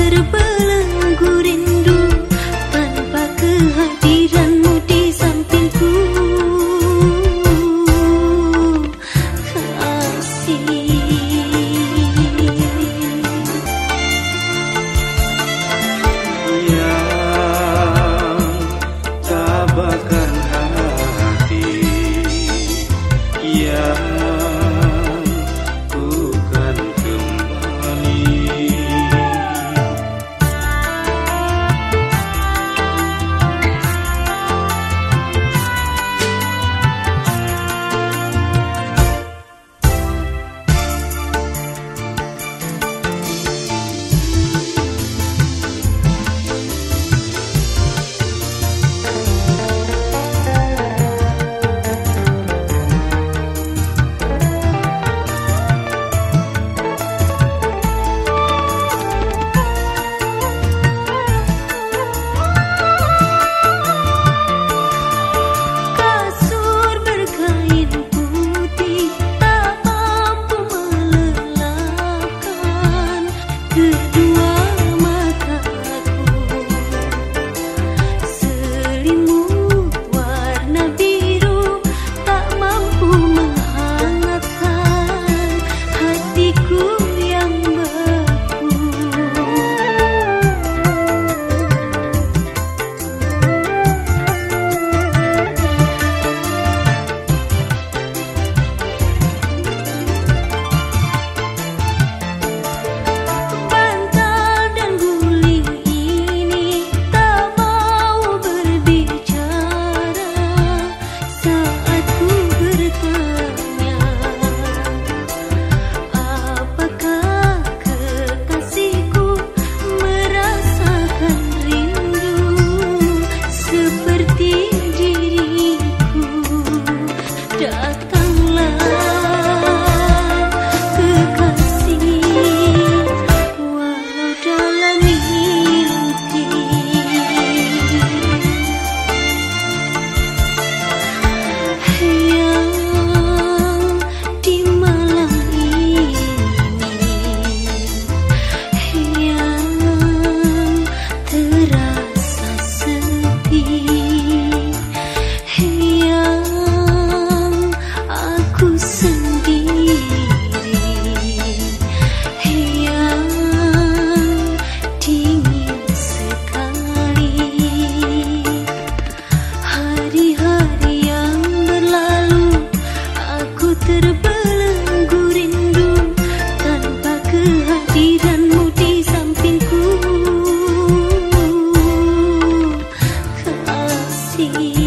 திருப்ப see